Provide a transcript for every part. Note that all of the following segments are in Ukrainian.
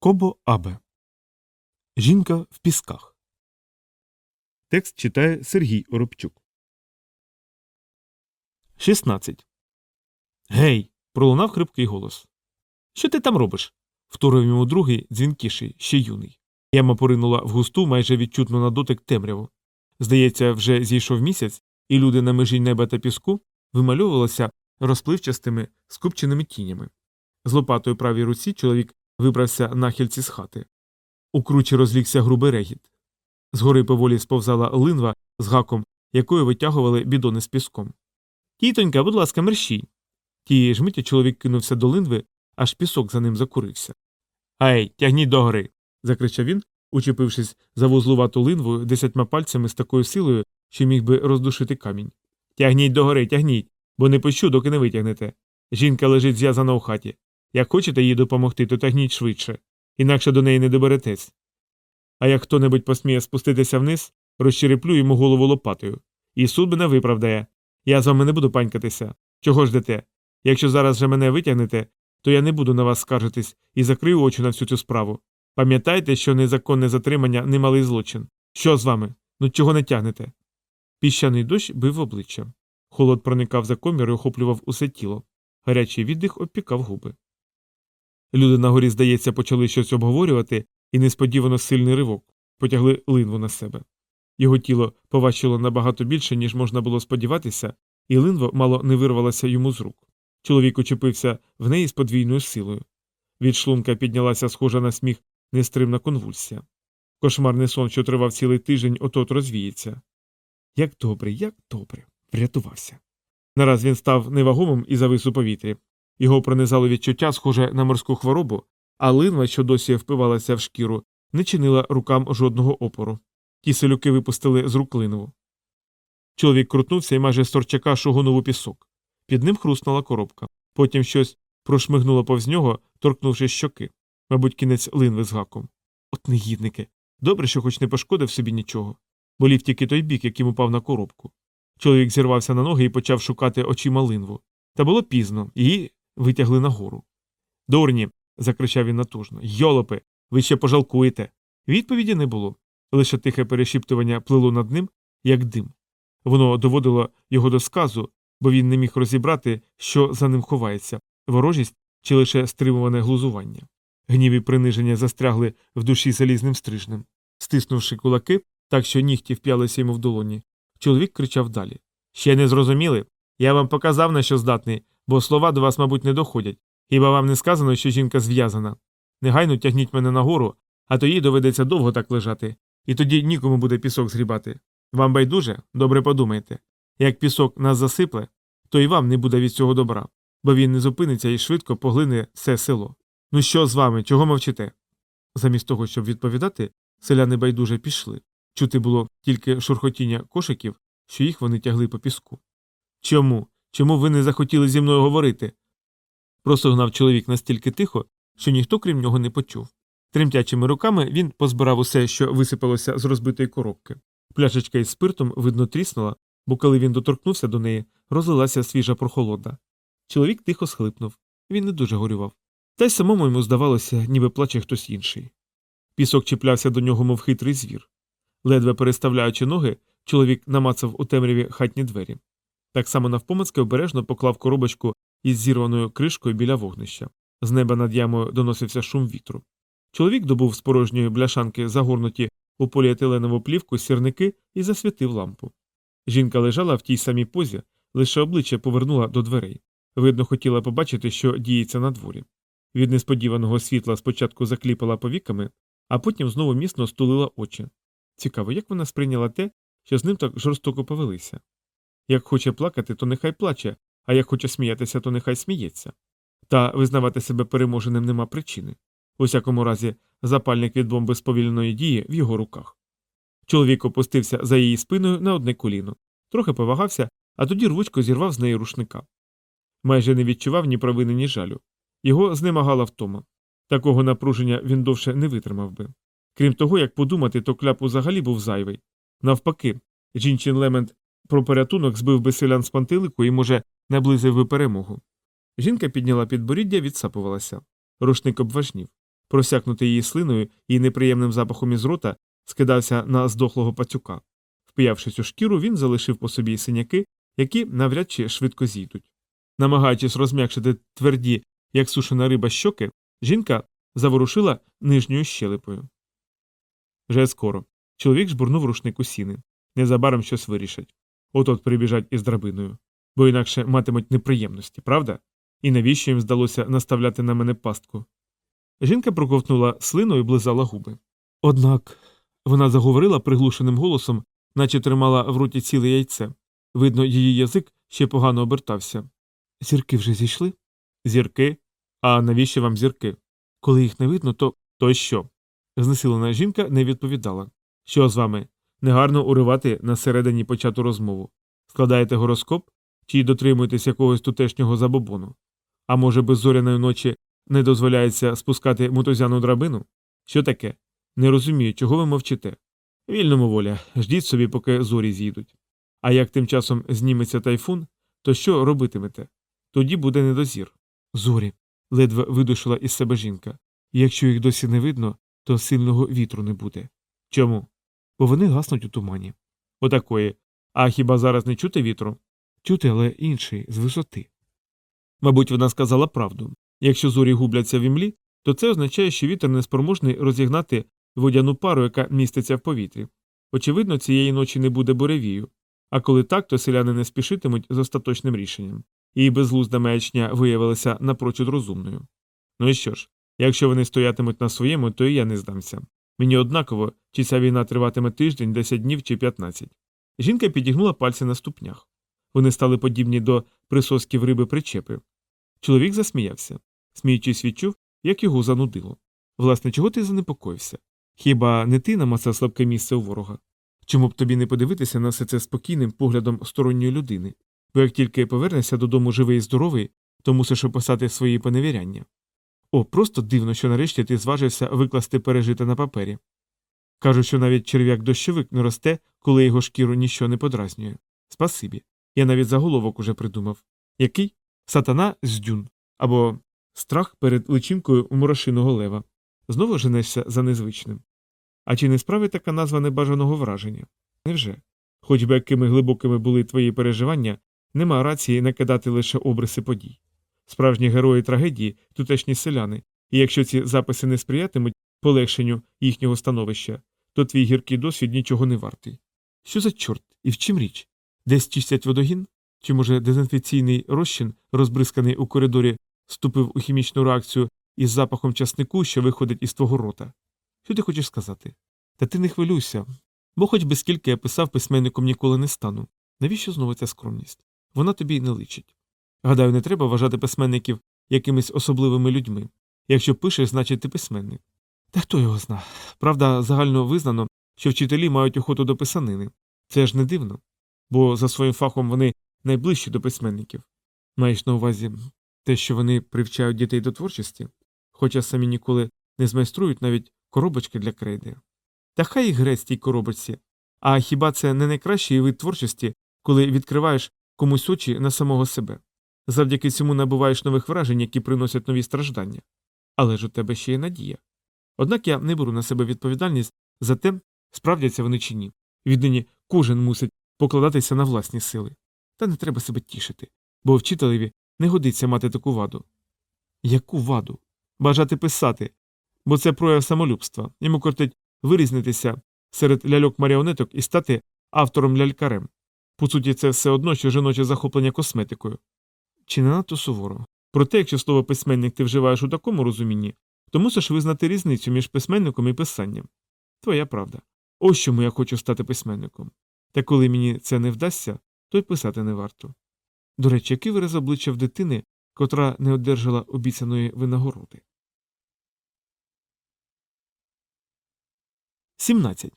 Кобо Абе. Жінка в пісках. Текст читає Сергій Оробчук. 16. Гей. пролунав хрипкий голос. Що ти там робиш? вторив йому другий, дзвінкіший, ще юний. Яма поринула в густу, майже відчутну на дотик темряву. Здається, вже зійшов місяць, і люди на межі неба та піску вимальовувалися розпливчастими скупченими тінями. З лопатою правій руці чоловік вибрався нахильці з хати. У кручі розлігся грубий регіт. Згори поволі сповзала линва з гаком, якою витягували бідони з піском. Тітонька, будь ласка, мерщій. Тієї ж миті чоловік кинувся до линви, аж пісок за ним закурився. Ай, тягніть догори. закричав він, учепившись за вузлувату линву десятьма пальцями з такою силою, що міг би роздушити камінь. Тягніть догори, тягніть, бо не пущу, доки не витягнете. Жінка лежить зв'язана у хаті. Як хочете їй допомогти, то тягніть швидше, інакше до неї не доберетесь. А як хто небудь посміє спуститися вниз, розчереплю йому голову лопатою. І суд мене виправдає. Я з вами не буду панькатися. Чого ждете? Якщо зараз же мене витягнете, то я не буду на вас скаржитись і закрию очі на всю цю справу. Пам'ятайте, що незаконне затримання немалий злочин. Що з вами? Ну чого не тягнете? Піщаний дощ бив обличчя. Холод проникав за комір і охоплював усе тіло. Гарячий віддих обпікав губи. Люди на горі, здається, почали щось обговорювати, і несподівано сильний ривок потягли линву на себе. Його тіло поважчило набагато більше, ніж можна було сподіватися, і линво мало не вирвалося йому з рук. Чоловік учепився в неї з подвійною силою. Від шлунка піднялася схожа на сміх нестримна конвульсія. Кошмарний сон, що тривав цілий тиждень, отот розвіється. Як добре, як добре, врятувався. Нараз він став невагомим і завис у повітрі. Його пронизало відчуття, схоже на морську хворобу, а линва, що досі впивалася в шкіру, не чинила рукам жодного опору. Ті селюки випустили з рук линву. Чоловік крутнувся і майже з торчака шугонув у пісок. Під ним хрустнула коробка. Потім щось прошмигнуло повз нього, торкнувши щоки. Мабуть, кінець линви з гаком. От негідники. Добре, що хоч не пошкодив собі нічого. Болів тільки той бік, яким упав на коробку. Чоловік зірвався на ноги і почав шукати очима линву. Та було пізно, її витягли нагору. Дурні. закричав він натужно. Йолопи, ви ще пожалкуєте. Відповіді не було. Лише тихе перешіптування плило над ним, як дим. Воно доводило його до сказу, бо він не міг розібрати, що за ним ховається ворожість чи лише стримуване глузування. Гнів і приниження застрягли в душі залізним стрижнем. Стиснувши кулаки, так що нігті вп'ялися йому в долоні, чоловік кричав далі Ще не зрозуміли? Я вам показав, на що здатний, бо слова до вас, мабуть, не доходять. Хіба вам не сказано, що жінка зв'язана? Негайно тягніть мене нагору, а то їй доведеться довго так лежати, і тоді нікому буде пісок згрібати. Вам байдуже, добре подумайте. Як пісок нас засипле, то і вам не буде від цього добра, бо він не зупиниться і швидко поглине все село. Ну що з вами, чого мовчите? Замість того, щоб відповідати, селяни байдуже пішли. Чути було тільки шурхотіння кошиків, що їх вони тягли по піску. Чому? Чому ви не захотіли зі мною говорити? Просогнав чоловік настільки тихо, що ніхто крім нього не почув. Тремтячими руками він позбирав усе, що висипалося з розбитої коробки. Пляшечка із спиртом, видно, тріснула, бо коли він доторкнувся до неї, розлилася свіжа прохолода. Чоловік тихо схлипнув. Він не дуже горював. Та й самому йому здавалося, ніби плаче хтось інший. Пісок чіплявся до нього, мов хитрий звір. Ледве переставляючи ноги, чоловік намацав у темряві хатні двері. Так само навпомацьки обережно поклав коробочку із зірваною кришкою біля вогнища. З неба над ямою доносився шум вітру. Чоловік добув з порожньої бляшанки, загорнуті у поліетиленову плівку сірники і засвітив лампу. Жінка лежала в тій самій позі, лише обличчя повернула до дверей. Видно, хотіла побачити, що діється на дворі. Від несподіваного світла спочатку закліпала повіками, а потім знову міцно стулила очі. Цікаво, як вона сприйняла те, що з ним так жорстоко повелися. Як хоче плакати, то нехай плаче, а як хоче сміятися, то нехай сміється. Та визнавати себе переможеним нема причини. У всякому разі, запальник від бомби сповільної дії в його руках. Чоловік опустився за її спиною на одне коліно, трохи повагався, а тоді рвучко зірвав з неї рушника. Майже не відчував ні провини, ні жалю. Його знемагала втома. Такого напруження він довше не витримав би. Крім того, як подумати, то кляп взагалі був зайвий. Навпаки, жінчин лемент про порятунок збив би селян з пантелику і, може, наблизив би перемогу. Жінка підняла підборіддя, відсапувалася. Рушник обважнів. просякнутий її слиною і неприємним запахом із рота, скидався на здохлого пацюка. Вп'явшись у шкіру, він залишив по собі синяки, які навряд чи швидко зійдуть. Намагаючись розм'якшити тверді, як сушена риба щоки, жінка заворушила нижньою щелепою. Вже скоро. Чоловік жбурнув рушник у сіни. Незабаром щось вирішать. От-от прибіжать із драбиною. Бо інакше матимуть неприємності, правда? І навіщо їм здалося наставляти на мене пастку? Жінка проковтнула слину і близала губи. Однак вона заговорила приглушеним голосом, наче тримала в роті ціле яйце. Видно, її язик ще погано обертався. Зірки вже зійшли? Зірки? А навіщо вам зірки? Коли їх не видно, то то що? Знесилена жінка не відповідала. Що з вами? Негарно уривати на середині почату розмову. Складаєте гороскоп чи дотримуєтесь якогось тутешнього забобону? А може, без зоряної ночі не дозволяється спускати мотузяну драбину? Що таке? Не розумію, чого ви мовчите. Вільному воля, ждіть собі, поки зорі з'їдуть. А як тим часом зніметься тайфун, то що робитимете? Тоді буде недозір. Зорі. ледве видушила із себе жінка. Якщо їх досі не видно, то сильного вітру не буде. Чому? Бо вони гаснуть у тумані. Отакої. А хіба зараз не чути вітру? Чути, але інший, з висоти. Мабуть, вона сказала правду. Якщо зорі губляться в імлі, то це означає, що вітер неспроможний розігнати водяну пару, яка міститься в повітрі. Очевидно, цієї ночі не буде буревію. А коли так, то селяни не спішитимуть з остаточним рішенням. І безглузда маячня виявилася напрочуд розумною. Ну і що ж, якщо вони стоятимуть на своєму, то і я не здамся. Мені однаково, чи ця війна триватиме тиждень, 10 днів чи 15. Жінка підігнула пальці на ступнях. Вони стали подібні до присосків риби причепи. Чоловік засміявся. Сміючись, відчув, як його занудило. Власне, чого ти занепокоївся? Хіба не ти намацав слабке місце у ворога? Чому б тобі не подивитися на все це спокійним поглядом сторонньої людини? Бо як тільки повернешся додому живий і здоровий, то мусиш описати свої поневіряння. О, просто дивно, що нарешті ти зважився викласти пережите на папері. Кажуть, що навіть черв'як дощовик не росте, коли його шкіру ніщо не подразнює. Спасибі. Я навіть заголовок уже придумав. Який? Сатана з дюн. Або страх перед личинкою у мурашиного лева. Знову женешся за незвичним. А чи не справить така назва небажаного враження? Невже? Хоч би якими глибокими були твої переживання, нема рації накидати лише обриси подій. Справжні герої трагедії тутешні селяни, і якщо ці записи не сприятимуть полегшенню їхнього становища, то твій гіркий досвід нічого не вартий. Що за чорт і в чим річ? Десь чистять водогін? Чи, може, дезінфекційний розчин, розбризканий у коридорі, вступив у хімічну реакцію із запахом часнику, що виходить із твого рота? Що ти хочеш сказати? Та ти не хвилюйся, бо хоч би скільки я писав, письменником ніколи не стану. Навіщо знову ця скромність? Вона тобі не личить. Гадаю, не треба вважати письменників якимись особливими людьми. Якщо пишеш, значить ти письменник. Та хто його зна? Правда, загально визнано, що вчителі мають охоту до писанини. Це ж не дивно, бо за своїм фахом вони найближчі до письменників. Маєш на увазі те, що вони привчають дітей до творчості, хоча самі ніколи не змайструють навіть коробочки для крейди. Та хай їх грець тій коробочці. А хіба це не найкращий вид творчості, коли відкриваєш комусь очі на самого себе? Завдяки цьому набуваєш нових вражень, які приносять нові страждання. Але ж у тебе ще є надія. Однак я не беру на себе відповідальність за те, справдяться вони чи ні. Віднині кожен мусить покладатися на власні сили. Та не треба себе тішити, бо вчителеві не годиться мати таку ваду. Яку ваду? Бажати писати, бо це прояв самолюбства. Йому кортить вирізнитися серед ляльок маріонеток і стати автором лялькарем. По суті, це все одно, що жіноче захоплення косметикою. Чи не надто суворо? Проте, якщо слово письменник ти вживаєш у такому розумінні, то мусиш визнати різницю між письменником і писанням. Твоя правда. Ось чому я хочу стати письменником. Та коли мені це не вдасться, то й писати не варто. До речі, який вираз обличчя в дитини, котра не одержала обіцяної винагороди. 17.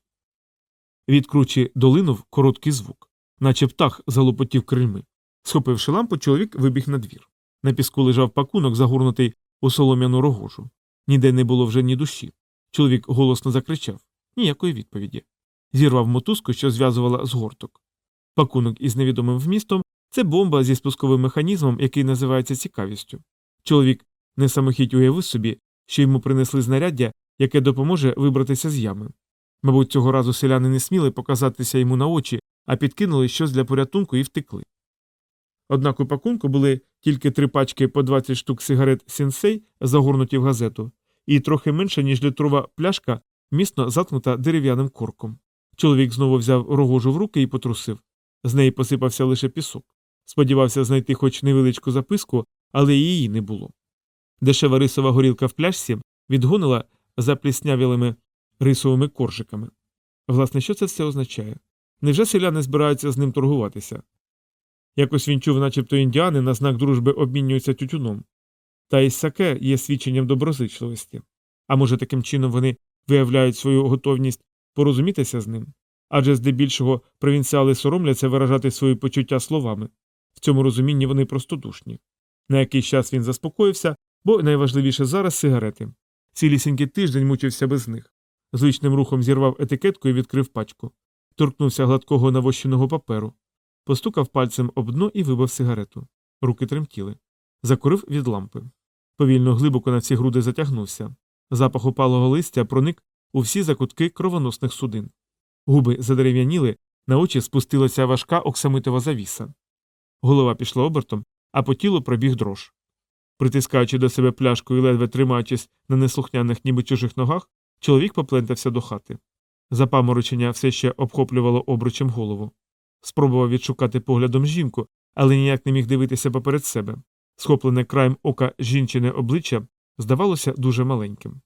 Від кручі долинув короткий звук, наче птах залопотів крильми. Схопивши лампу, чоловік вибіг на двір. На піску лежав пакунок, загорнутий у солом'яну рогожу. Ніде не було вже ні душі. Чоловік голосно закричав ніякої відповіді. Зірвав мотузку, що зв'язувала з горток. Пакунок із невідомим вмістом це бомба зі спусковим механізмом, який називається цікавістю. Чоловік не самохідь уявив собі, що йому принесли знаряддя, яке допоможе вибратися з ями. Мабуть, цього разу селяни не сміли показатися йому на очі, а підкинули щось для порятунку і втекли. Однак у пакунку були тільки три пачки по 20 штук сигарет сінсей, загорнуті в газету, і трохи менше, ніж літрова пляшка, міцно заткнута дерев'яним корком. Чоловік знову взяв рогожу в руки і потрусив. З неї посипався лише пісок. Сподівався знайти хоч невеличку записку, але її не було. Дешева рисова горілка в пляшці відгонила запліснявілими рисовими коржиками. Власне, що це все означає? Невже селяни збираються з ним торгуватися? Якось він чув, начебто індіани на знак дружби обмінюються тютюном. Та й саке є свідченням доброзичливості. А може, таким чином вони виявляють свою готовність порозумітися з ним? Адже здебільшого провінціали соромляться виражати свої почуття словами. В цьому розумінні вони простодушні. На якийсь час він заспокоївся, бо найважливіше зараз сигарети. Цілісінький тиждень мучився без них. Звичним рухом зірвав етикетку і відкрив пачку. Торкнувся гладкого навощеного паперу. Постукав пальцем об дно і вибив сигарету. Руки тремтіли. Закурив від лампи. Повільно глибоко на всі груди затягнувся. Запах опалого листя проник у всі закутки кровоносних судин. Губи задерев'яніли, на очі спустилася важка оксамитова завіса. Голова пішла обертом, а по тілу пробіг дрож. Притискаючи до себе пляшку і ледве тримаючись на неслухняних, ніби чужих ногах, чоловік поплентався до хати. Запаморочення все ще обхоплювало обручем голову. Спробував відшукати поглядом жінку, але ніяк не міг дивитися поперед себе. Схоплене краєм ока жінчине обличчя здавалося дуже маленьким.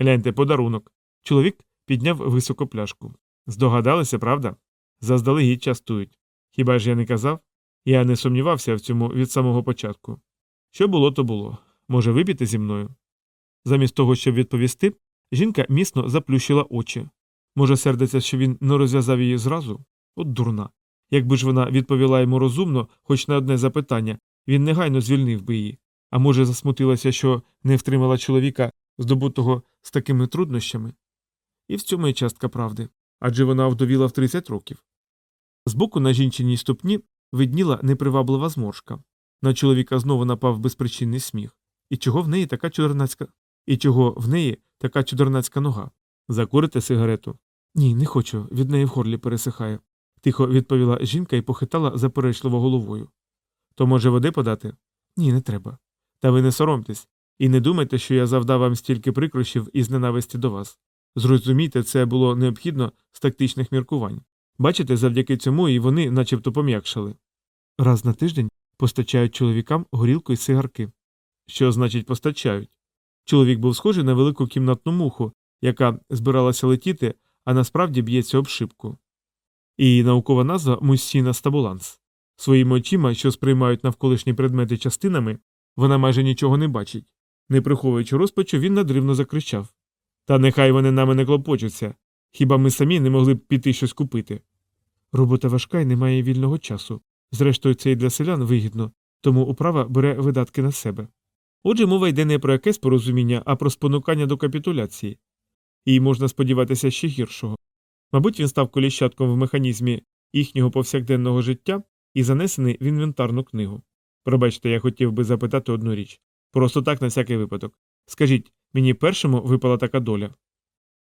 Гляньте, подарунок. Чоловік підняв високу пляшку. Здогадалися, правда? Заздалегідь частують. Хіба ж я не казав? Я не сумнівався в цьому від самого початку. Що було, то було. Може, випіти зі мною? Замість того, щоб відповісти, жінка міцно заплющила очі. Може, сердиться, що він не розв'язав її зразу? От дурна. Якби ж вона відповіла йому розумно, хоч на одне запитання, він негайно звільнив би її. А може, засмутилася, що не втримала чоловіка, здобутого з такими труднощами? І в цьому є частка правди адже вона вдовіла в 30 років. Збоку на жінчиній ступні видніла неприваблива зморшка. На чоловіка знову напав безпричинний сміх. І чого в неї така чудернацька і чого в неї така чудернацька нога? Закурите сигарету? Ні, не хочу, від неї в горлі пересихає, тихо відповіла жінка і похитала заперечливо головою. То, може, води подати? Ні, не треба. Та ви не соромтесь, і не думайте, що я завдав вам стільки прикрощів із ненависті до вас. Зрозумійте, це було необхідно з тактичних міркувань. Бачите, завдяки цьому і вони начебто пом'якшали. Раз на тиждень постачають чоловікам горілку і сигарки. Що значить постачають? Чоловік був схожий на велику кімнатну муху, яка збиралася летіти, а насправді б'ється об шибку. І наукова назва мусіна стабуланс. Своїми очима, що сприймають навколишні предмети частинами, вона майже нічого не бачить. Не приховуючи розпачу, він надривно закричав Та нехай вони нами не клопочуться. Хіба ми самі не могли б піти щось купити? Робота важка і немає вільного часу. Зрештою, це і для селян вигідно, тому управа бере видатки на себе. Отже, мова йде не про якесь порозуміння, а про спонукання до капітуляції. І можна сподіватися ще гіршого. Мабуть, він став коліщатком в механізмі їхнього повсякденного життя і занесений в інвентарну книгу. Пробачте, я хотів би запитати одну річ. Просто так на всякий випадок. Скажіть, мені першому випала така доля.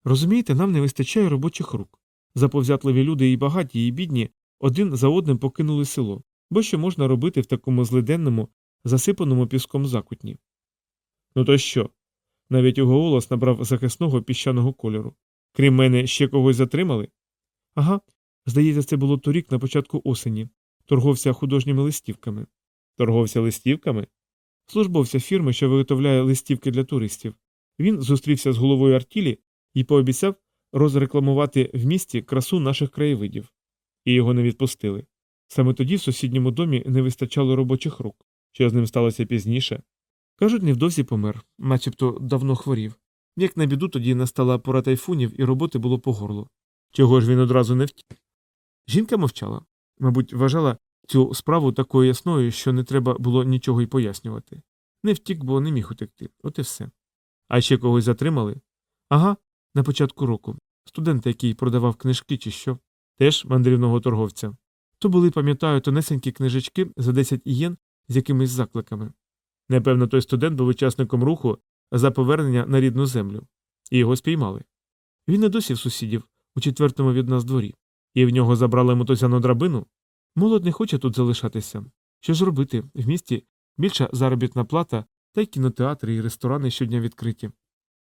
Розумієте, нам не вистачає робочих рук. Заповзятливі люди і багаті, і бідні один за одним покинули село, бо що можна робити в такому злиденному, засипаному піском закутні. Ну то що? Навіть його голос набрав захисного піщаного кольору. Крім мене, ще когось затримали? Ага. Здається, це було торік на початку осені. Торговця художніми листівками. Торговця листівками? Службовця фірми, що виготовляє листівки для туристів. Він зустрівся з головою артілі і пообіцяв розрекламувати в місті красу наших краєвидів. І його не відпустили. Саме тоді в сусідньому домі не вистачало робочих рук. Що з ним сталося пізніше? Кажуть, невдовзі помер, начебто давно хворів. Як на біду, тоді настала пора тайфунів, і роботи було по горлу. Чого ж він одразу не втік? Жінка мовчала. Мабуть, вважала цю справу такою ясною, що не треба було нічого й пояснювати. Не втік, бо не міг утекти. От і все. А ще когось затримали? Ага, на початку року. Студент, який продавав книжки чи що, теж мандрівного торговця. То були, пам'ятаю, тонесенькі книжечки за 10 ієн з якимись закликами. Напевно, той студент був учасником руху за повернення на рідну землю, і його спіймали. Він і досі в сусідів у четвертому від нас дворі, і в нього забрали мотузяну драбину. Молод не хоче тут залишатися. Що ж робити? В місті більша заробітна плата, та й кінотеатри і ресторани щодня відкриті.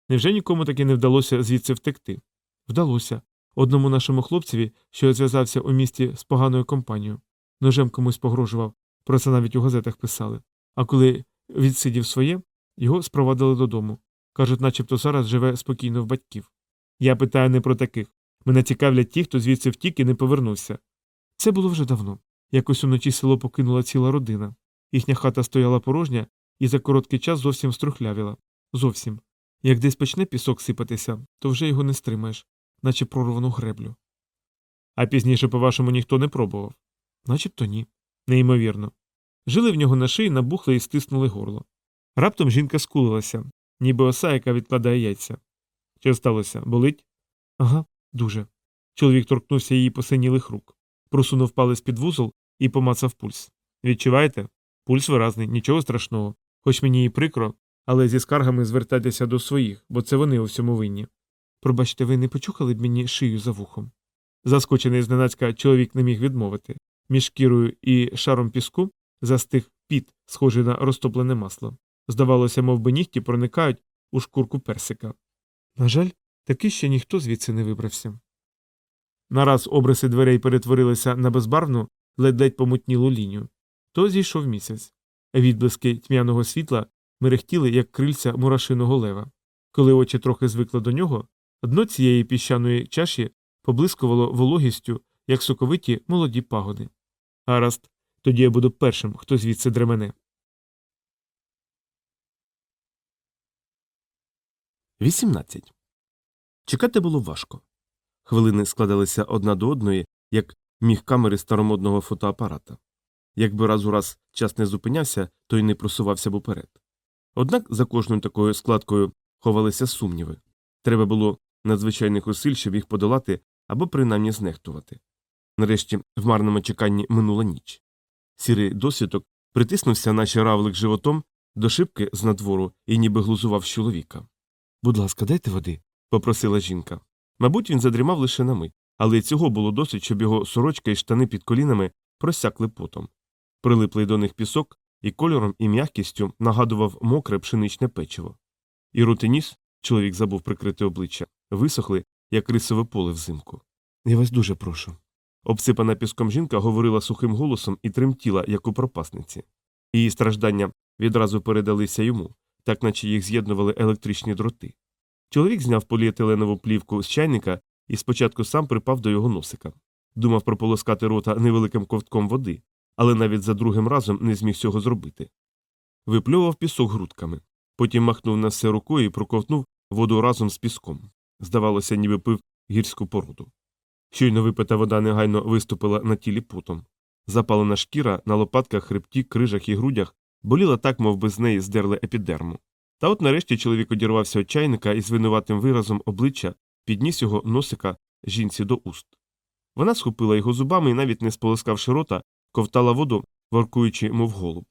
Невже нікому таки не вдалося звідси втекти? Вдалося. Одному нашому хлопцеві, що зв'язався у місті з поганою компанією. Ножем комусь погрожував, про це навіть у газетах писали. А коли відсидів своє, його спровадили додому. Кажуть, начебто зараз живе спокійно в батьків. Я питаю не про таких. Мене цікавлять ті, хто звідси втік і не повернувся. Це було вже давно. Якось уночі село покинула ціла родина. Їхня хата стояла порожня і за короткий час зовсім струхлявіла. Зовсім. Як десь почне пісок сипатися, то вже його не стримаєш, наче прорвану греблю. А пізніше, по-вашому, ніхто не пробував? Начебто ні. Неймовірно. Жили в нього на шиї, набухли і стиснули горло. Раптом жінка скулилася, ніби оса, яка відкладає яйця. Що сталося? Болить? Ага, дуже. Чоловік торкнувся її посинілих рук, просунув палець під вузол і помацав пульс. Відчуваєте? Пульс виразний, нічого страшного. Хоч мені і прикро, але зі скаргами звертайтеся до своїх, бо це вони у всьому винні. Пробачте, ви не почухали б мені шию за вухом. Заскочений зненацька чоловік не міг відмовити. Між шкірою і шаром піску застиг піт, схожий на розтоплене масло. Здавалося, мов би нігті проникають у шкурку персика. На жаль, таки ще ніхто звідси не вибрався. Нараз обриси дверей перетворилися на безбарвну, ледь-ледь помутнілу лінію. То зійшов місяць. Відблиски тьмяного світла мерехтіли, як крильця мурашиного лева. Коли очі трохи звикли до нього, дно цієї піщаної чаші поблискувало вологістю, як соковиті молоді пагоди. Гаразд, тоді я буду першим, хто звідси дремене. 18. Чекати було важко. Хвилини складалися одна до одної, як міг камери старомодного фотоапарата. Якби раз у раз час не зупинявся, то й не просувався б уперед. Однак за кожною такою складкою ховалися сумніви. Треба було надзвичайних усиль, щоб їх подолати або принаймні знехтувати. Нарешті в марному чеканні минула ніч. Сірий досвідок притиснувся, наче равлик животом, до шибки з надвору і ніби глузував чоловіка. Будь ласка, дайте води, попросила жінка. Мабуть, він задрімав лише на мить, але цього було досить, щоб його сорочка і штани під колінами просякли потом. Прилиплий до них пісок і кольором і м'якістю нагадував мокре пшеничне печиво. І рот і ніс, чоловік забув прикрити обличчя, висохли, як рисове поле взимку. Я вас дуже прошу. Обсипана піском жінка говорила сухим голосом і тремтіла, як у пропасниці. Її страждання відразу передалися йому, так наче їх з'єднували електричні дроти. Чоловік зняв поліетиленову плівку з чайника і спочатку сам припав до його носика. Думав прополоскати рота невеликим ковтком води, але навіть за другим разом не зміг цього зробити. Випльовував пісок грудками, потім махнув на все рукою і проковтнув воду разом з піском. Здавалося, ніби пив гірську породу. Щойно випита вода негайно виступила на тілі потом. Запалена шкіра на лопатках, хребті, крижах і грудях боліла так, мов би з неї здерли епідерму. Та от нарешті чоловік одірвався від чайника і з винуватим виразом обличчя підніс його носика жінці до уст. Вона схопила його зубами і, навіть не сполоскавши рота, ковтала воду, воркуючи, мов голуб.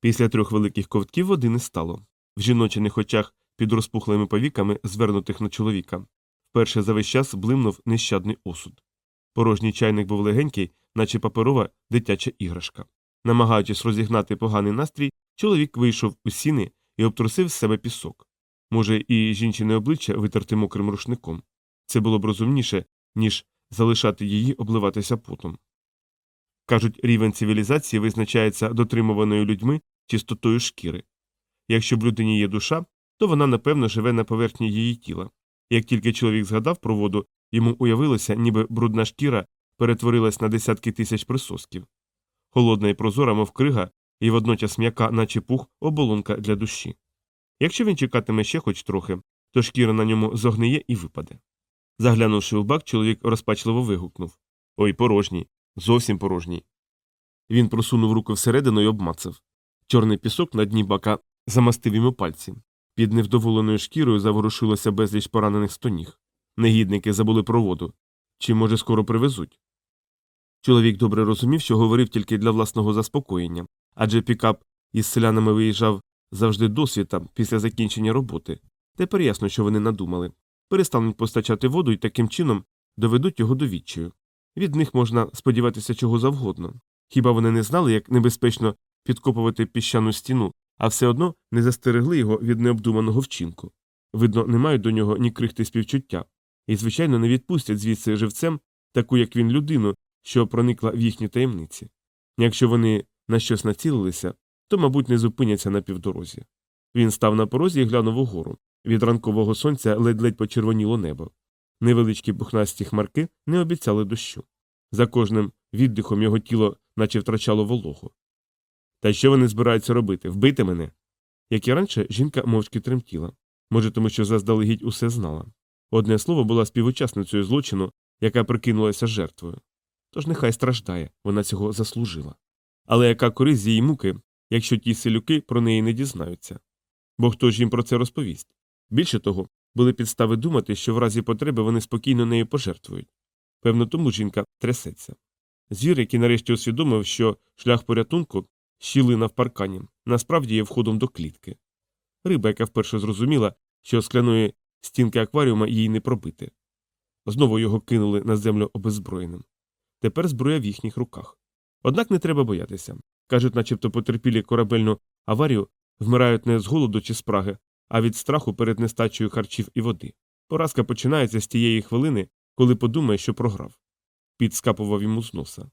Після трьох великих ковтків води не стало. В жіночих очах під розпухлими повіками, звернутих на чоловіка, вперше за весь час блимнув нещадний осуд. Порожній чайник був легенький, наче паперова дитяча іграшка. Намагаючись розігнати поганий настрій, чоловік вийшов у сіни і обтрусив з себе пісок. Може, і жінчине обличчя витерти мокрим рушником. Це було б розумніше, ніж залишати її обливатися потом. Кажуть, рівень цивілізації визначається дотримуваною людьми чистотою шкіри. Якщо в людині є душа, то вона напевно живе на поверхні її тіла. Як тільки чоловік згадав про воду, йому уявилося, ніби брудна шкіра перетворилась на десятки тисяч присосків. Холодна і прозора, мов крига, і водночас м'яка, наче пух, оболонка для душі. Якщо він чекатиме ще хоч трохи, то шкіра на ньому зогниє і випаде. Заглянувши у бак, чоловік розпачливо вигукнув Ой, порожній, зовсім порожній. Він просунув руку всередину і обмацав. Чорний пісок на дні бака замастив йому пальці. Під невдоволеною шкірою заворушилося безліч поранених стоніг. Негідники забули про воду. Чи, може, скоро привезуть? Чоловік добре розумів, що говорив тільки для власного заспокоєння, адже пікап із селянами виїжджав завжди досвіта після закінчення роботи. Тепер ясно, що вони надумали. Перестануть постачати воду і таким чином доведуть його до відчаю. Від них можна сподіватися чого завгодно. Хіба вони не знали, як небезпечно підкопувати піщану стіну, а все одно не застерегли його від необдуманого вчинку. Видно, не мають до нього ні крихти співчуття, і, звичайно, не відпустять звідси живцем таку, як він, людину, що проникла в їхні таємниці. Якщо вони на щось націлилися, то, мабуть, не зупиняться на півдорозі. Він став на порозі і глянув угору. Від ранкового сонця ледь-ледь почервоніло небо. Невеличкі пухнасті хмарки не обіцяли дощу. За кожним віддихом його тіло наче втрачало вологу. Та що вони збираються робити? Вбити мене? Як і раніше, жінка мовчки тремтіла. Може, тому що заздалегідь усе знала. Одне слово була співучасницею злочину, яка прикинулася жертвою. Тож нехай страждає, вона цього заслужила. Але яка користь з її муки, якщо ті селюки про неї не дізнаються? Бо хто ж їм про це розповість? Більше того, були підстави думати, що в разі потреби вони спокійно нею пожертвують. Певно, тому жінка трясеться. Звір, який нарешті усвідомив, що шлях порятунку щілина в паркані, насправді є входом до клітки. Риба, яка вперше зрозуміла, що скляної стінки акваріума їй не пробити. Знову його кинули на землю обеззброєним. Тепер зброя в їхніх руках. Однак не треба боятися. Кажуть, начебто потерпілі корабельну аварію вмирають не з голоду чи спраги, а від страху перед нестачею харчів і води. Поразка починається з тієї хвилини, коли подумає, що програв. Піт скапував йому з носа.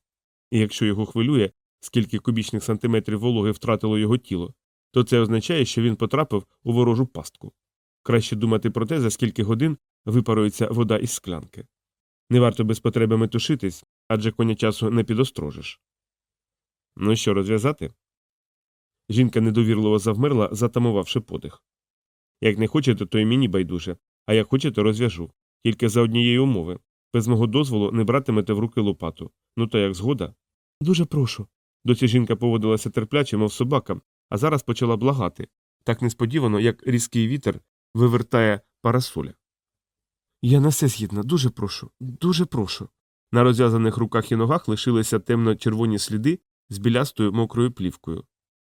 І якщо його хвилює, скільки кубічних сантиметрів вологи втратило його тіло, то це означає, що він потрапив у ворожу пастку. Краще думати про те, за скільки годин випарується вода із склянки. Не варто без потреби метушитись, адже коня часу не підострожиш. Ну що, розв'язати? Жінка недовірливо завмерла, затамувавши подих. Як не хочете, то й мені байдуже, а як хочете, розв'яжу. Тільки за однієї умови. Без мого дозволу не братимете в руки лопату. Ну то як згода? Дуже прошу. Досі жінка поводилася терпляче, мов собака, а зараз почала благати, так несподівано, як різкий вітер вивертає парасоля. Я на все згідна, дуже прошу, дуже прошу. На розв'язаних руках і ногах лишилися темно-червоні сліди з білястою мокрою плівкою.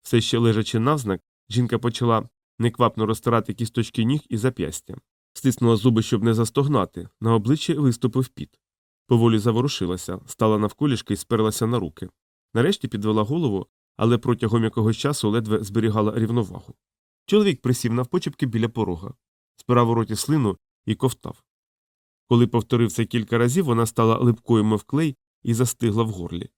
Все ще лежачи навзнак, жінка почала неквапно розтирати кісточки ніг і зап'ястя. Стиснула зуби, щоб не застогнати, на обличчі виступив піт. Поволі заворушилася, стала навколішки і сперлася на руки. Нарешті підвела голову, але протягом якогось часу ледве зберігала рівновагу. Чоловік присів навпочепки біля порога, спирав у роті слину і ковтав. Коли повторив це кілька разів, вона стала липкою, мов клей, і застигла в горлі.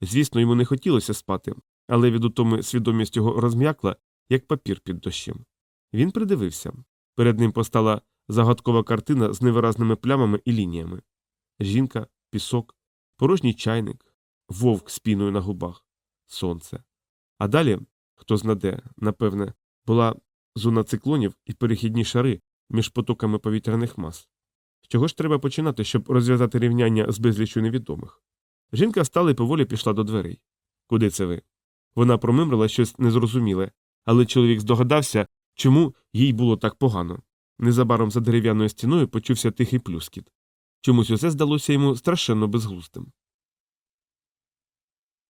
Звісно, йому не хотілося спати, але від утоми свідомість його розм'якла, як папір під дощем. Він придивився. Перед ним постала загадкова картина з невиразними плямами і лініями жінка, пісок, порожній чайник, вовк з піною на губах, сонце. А далі, хто знаде, напевне, була зона циклонів і перехідні шари між потоками повітряних мас. З чого ж треба починати, щоб розв'язати рівняння з безлічю невідомих? Жінка встала і поволі пішла до дверей. Куди це ви? Вона промимрила щось незрозуміле, але чоловік здогадався, чому їй було так погано. Незабаром за дерев'яною стіною почувся тихий плюскіт. Чомусь усе здалося йому страшенно безглуздим.